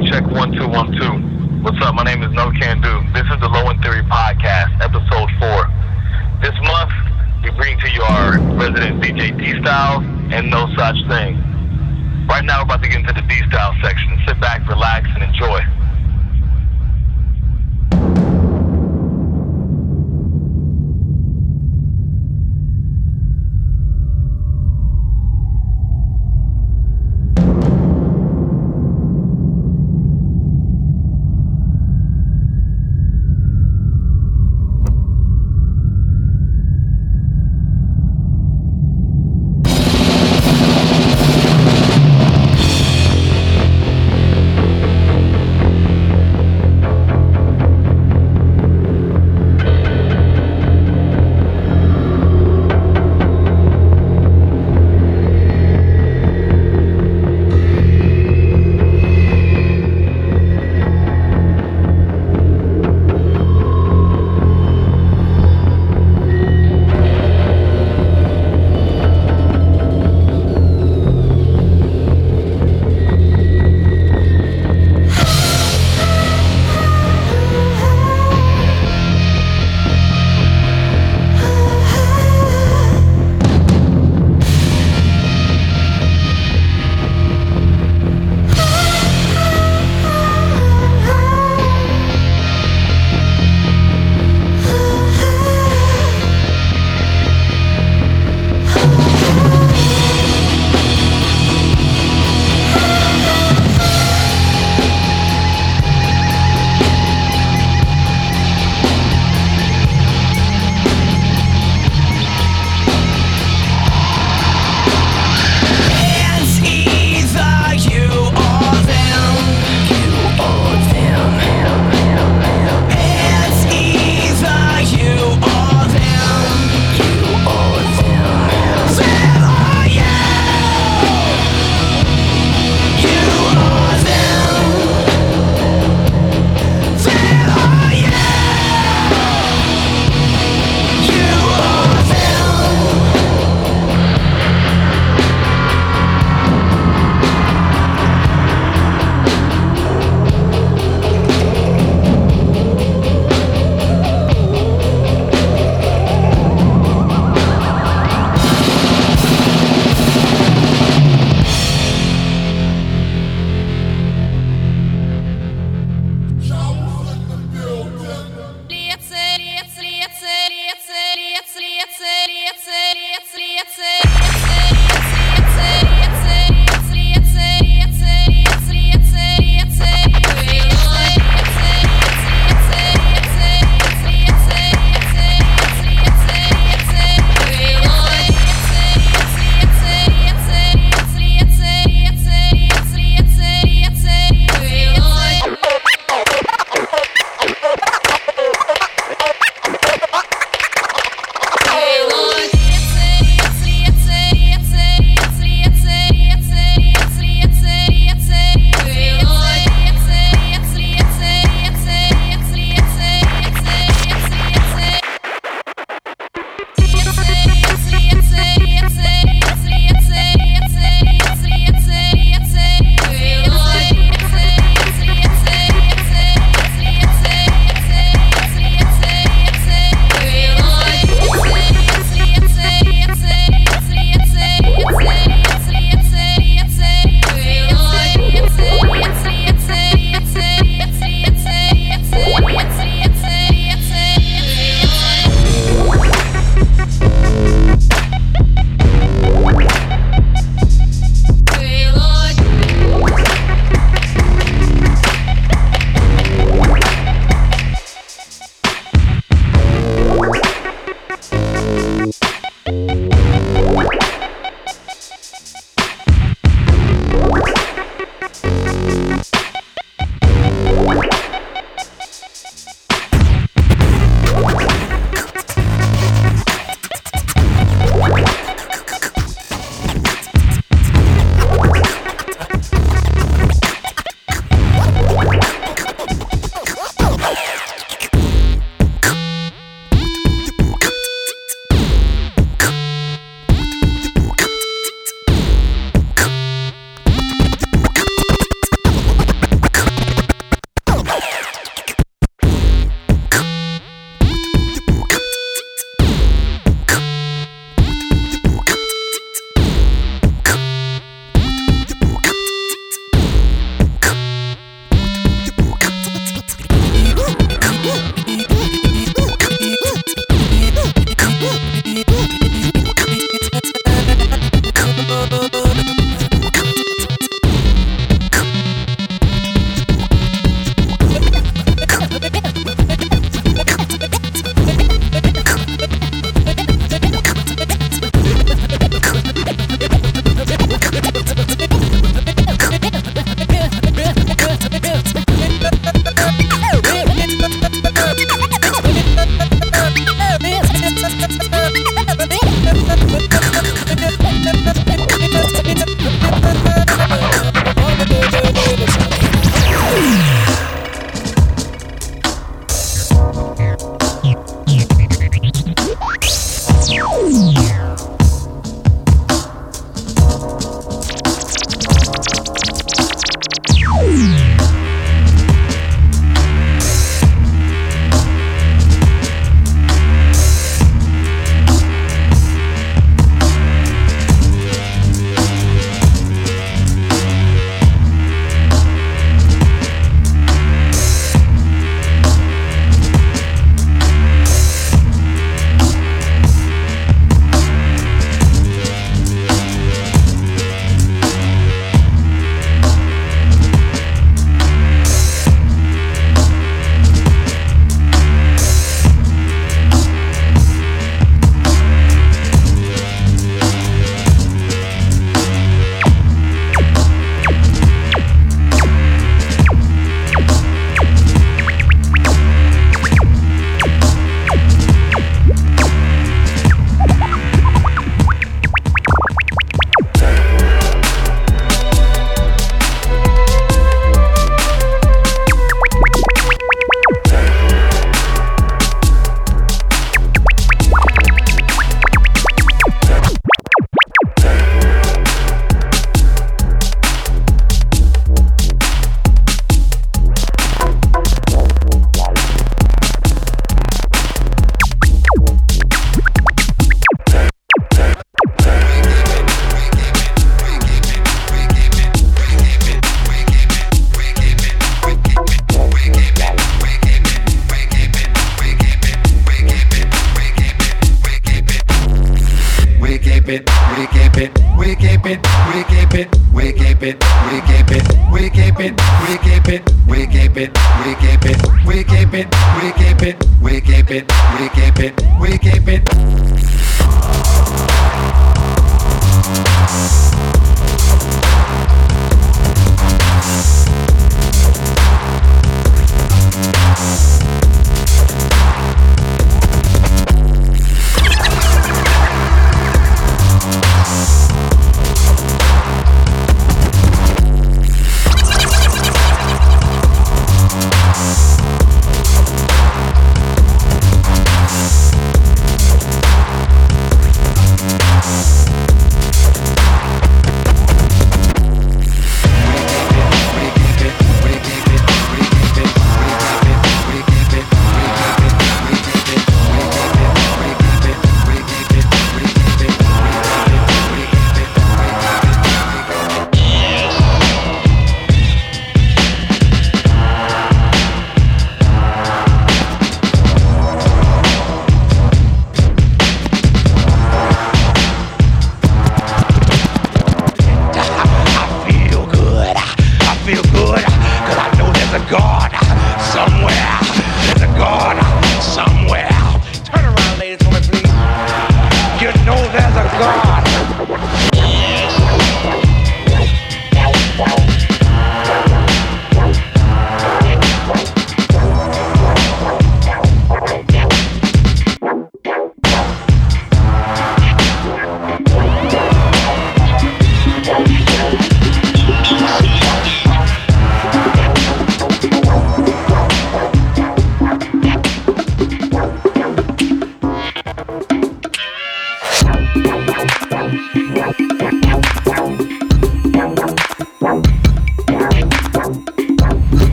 Mic check one two one two. What's up? My name is Nocando. This is the Low End Theory podcast, episode four. This month we bring to you our resident DJ D Style and Nosaj Thing. Right now we're about to get into the D Style section. Sit back, relax, and enjoy.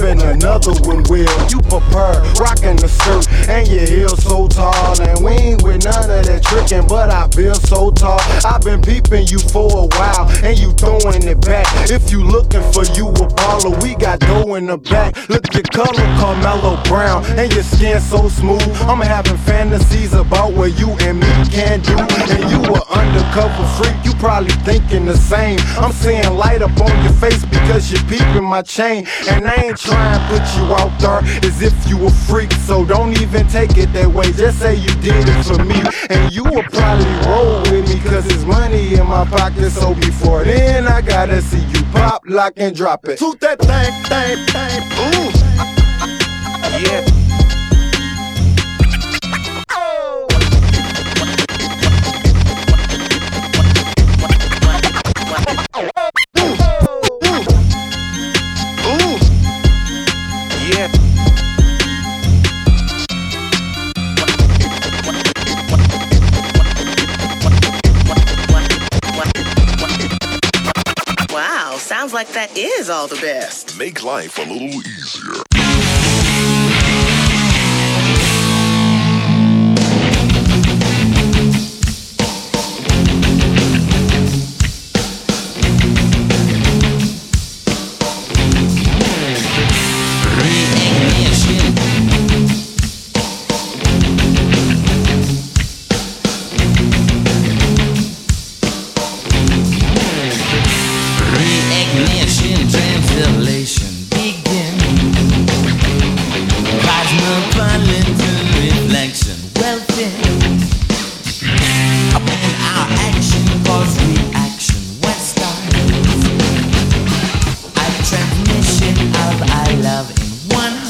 Pimping, another one will. You prefer rocking the skirt and your heels so tall. And we ain't with none of that tricking, but I feel so tall. I've been peeping you for a while, and you throwing it back. If you looking for you a baller, we got dough in the back. Look your color, Carmelo Brown, and your skin so smooth. I'm having fantasies about what you and me can do. And you a undercover freak, you probably thinking the same. I'm seeing light up on your face because you're peeping my chain. And I ain't trying to put you out there as if you a freak. So don't even take it that way. Just say you did it for me. And you will probably roll with me cause there's money in my pocket. So before then, I gotta see you pop, lock, and drop it. Toot that thing, thing, thing. Ooh. Yeah. Like that is all the best. Make life a little easier.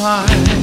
time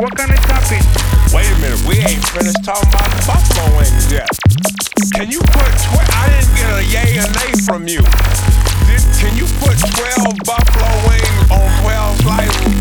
What kind of topping? Wait a minute, we ain't finished talking about buffalo wings yet. Can you put 12? I didn't get a yay or nay from you. Did, can you put 12 buffalo wings on 12 slices?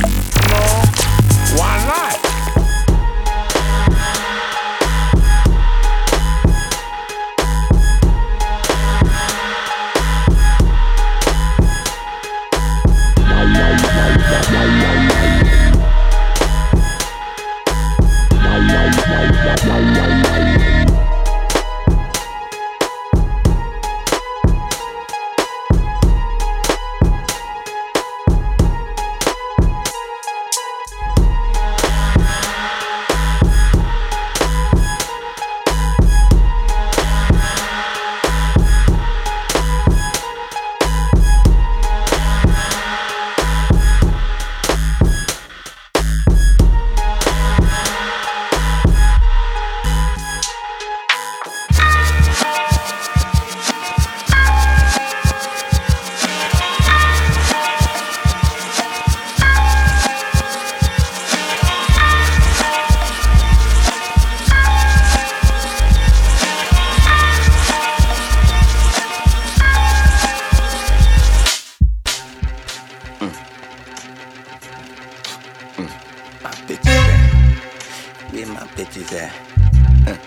Where my? Uh.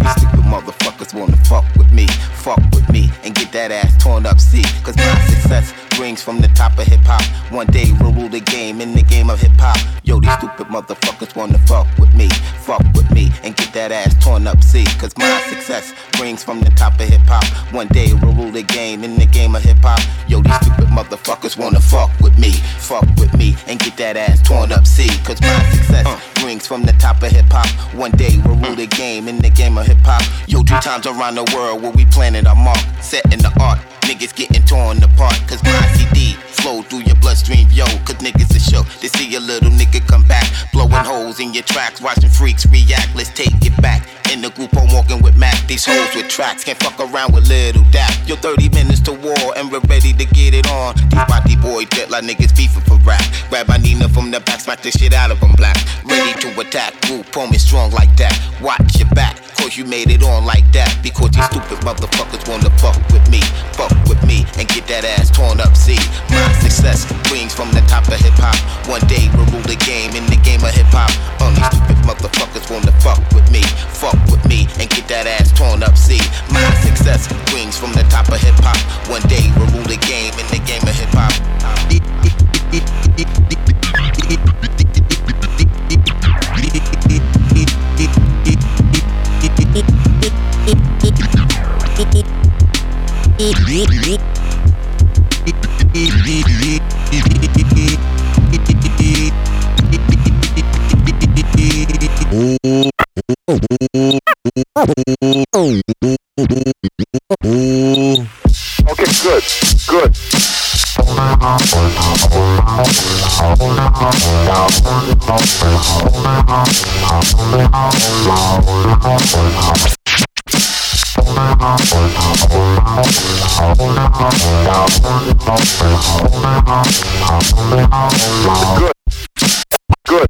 These stupid motherfuckers wanna fuck with me, fuck with me, and get that ass torn up, see? Cause my success rings from the top of hip hop. One day we'll rule the game in the game of hip hop. Yo, these stupid motherfuckers wanna fuck with me, fuck with me, and get that ass torn up, see? Cause my success rings from the top of hip hop. One day we'll rule the game in the game of hip hop. Yo, these stupid motherfuckers wanna fuck with me, fuck with me, and get that ass torn up, see? Cause my success rings from the top of hip hop. One day we'll rule the game in the game of hip hop. Yo, three times around the world where we planted our mark, setting the art. Niggas getting torn apart, cause my CD flow through your bloodstream, yo. Cause niggas is show to see a little nigga come back. Blowing holes in your tracks, watching freaks react. Let's take it back. In the group, I'm walking with Mac. These hoes with tracks can't fuck around with little dap. Yo, 30 minutes to war, and we're ready to get it on. These body boys jet like niggas FIFA for rap. Grab my Nina from the back, smack the shit out of them black. Ready to attack, group home is strong like that. Watch your back, cause you made it on like that. Because these stupid motherfuckers wanna fuck with me, fuck with me, and get that ass torn up. See, my success rings from the top of hip hop. One day we'll rule the game in the game of hip hop. These stupid motherfuckers wanna fuck with me, fuck with me, and get that ass torn up. See, my success wings from the top of hip hop. One day we'll rule the game in the game of hip hop. Okay, good, good. Good. Good.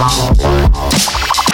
Thank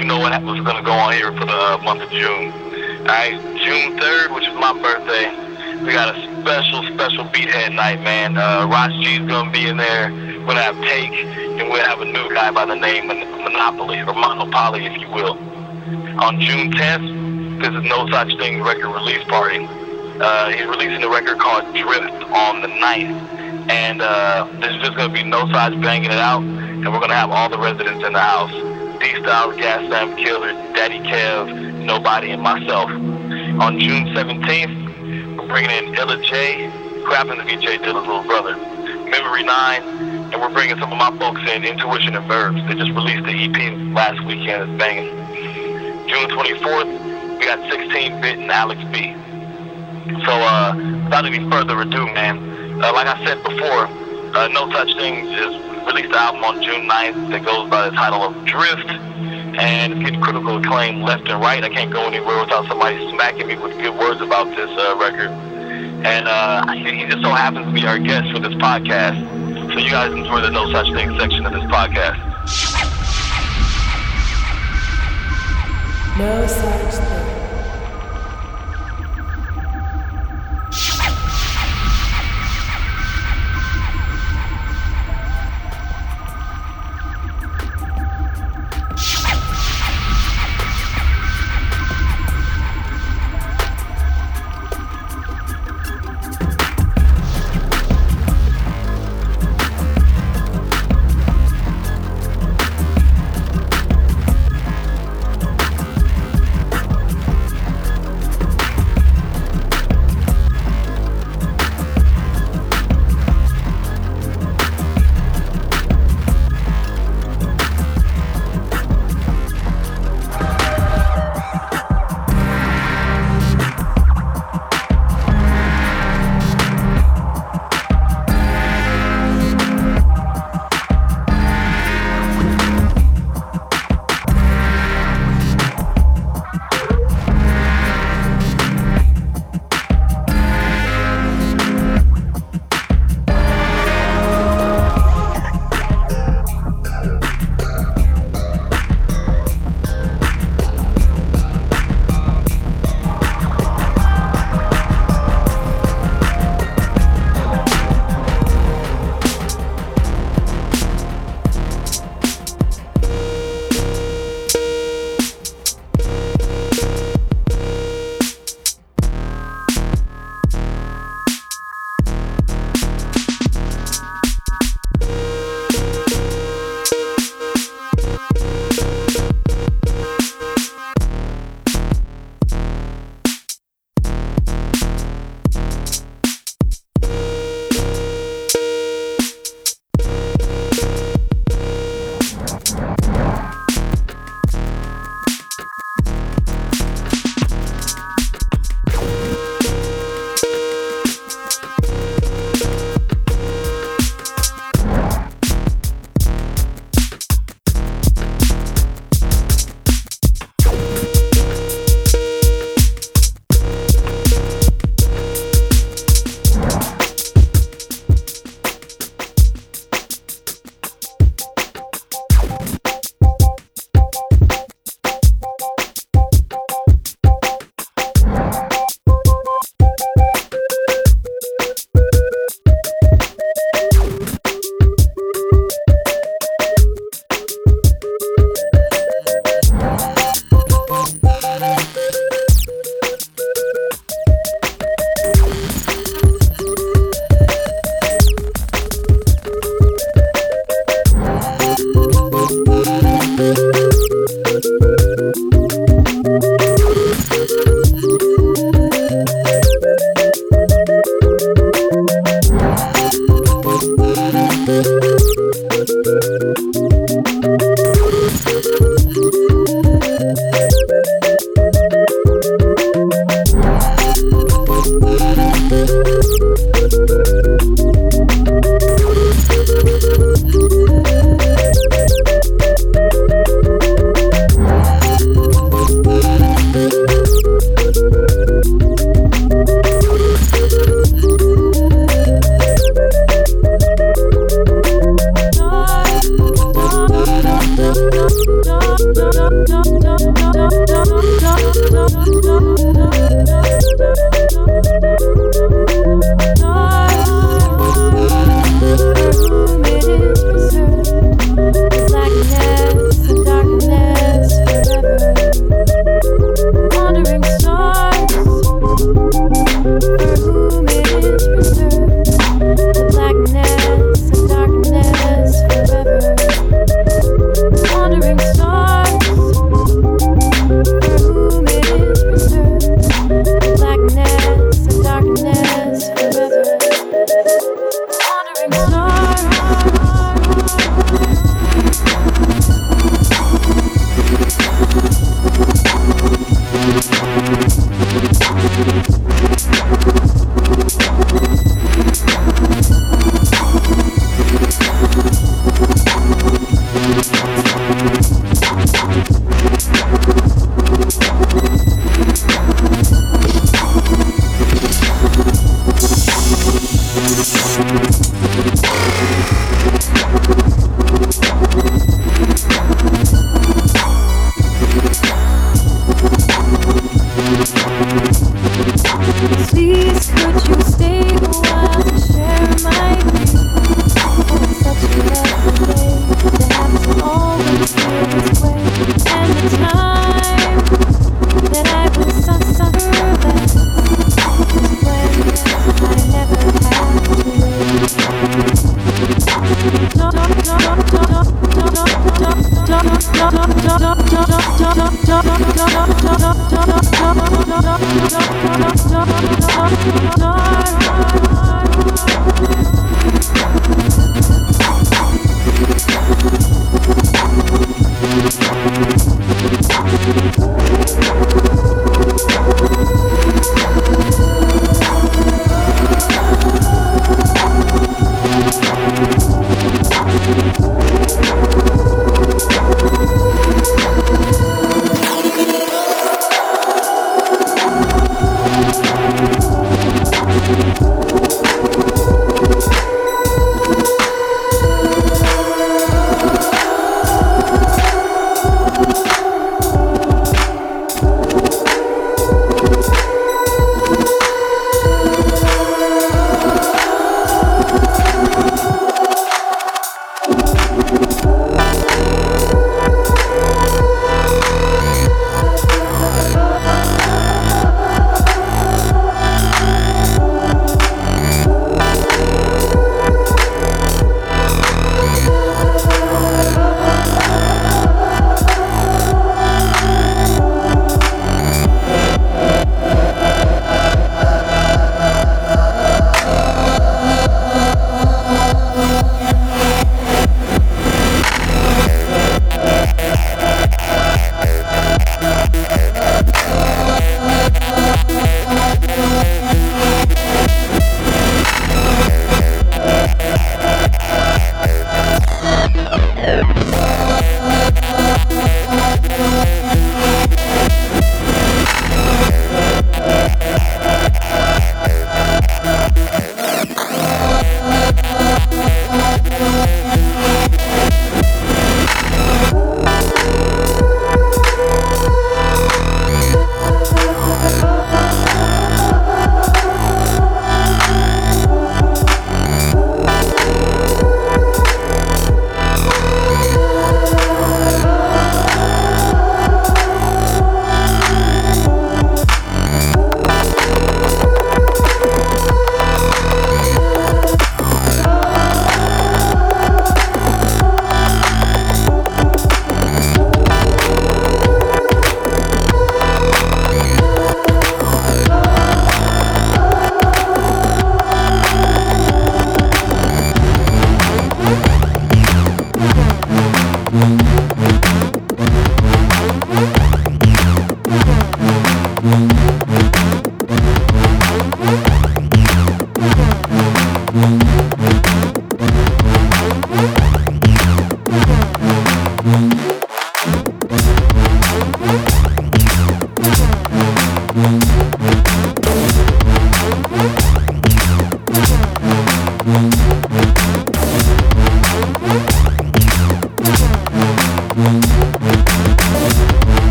you know what was to go on here for the uh, month of June. All right, June 3rd, which is my birthday, we got a special, special beathead night, man. Uh, Ras G's to be in there. We're to have Take, and we'll have a new guy by the name of Monopoly, or Monopoly, if you will. On June 10th, this is Nosaj Thing record release party. Uh, he's releasing a record called Drift on the 9th. And uh, this is just to be Nosaj banging it out, and we're going to have all the residents in the house. D-Styles, Gaslamp Killer, Daddy Kev, Nobody, and myself. On June 17th, we're bringing in Illa J, who happens to be J Dilla's little brother. Memory 9, and we're bringing some of my folks in, Intuition and Verbs. They just released the EP last weekend. It's banging. June 24th, we got 16-Bit and Alex B. So, uh, without any further ado, man, uh, like I said before, uh, Nosaj Thing is released the album on June 9th that goes by the title of Drift, and it's getting critical acclaim left and right. I can't go anywhere without somebody smacking me with good words about this uh, record. And uh, he just so happens to be our guest for this podcast. So you guys enjoy the Nosaj Thing section of this podcast. No such thing.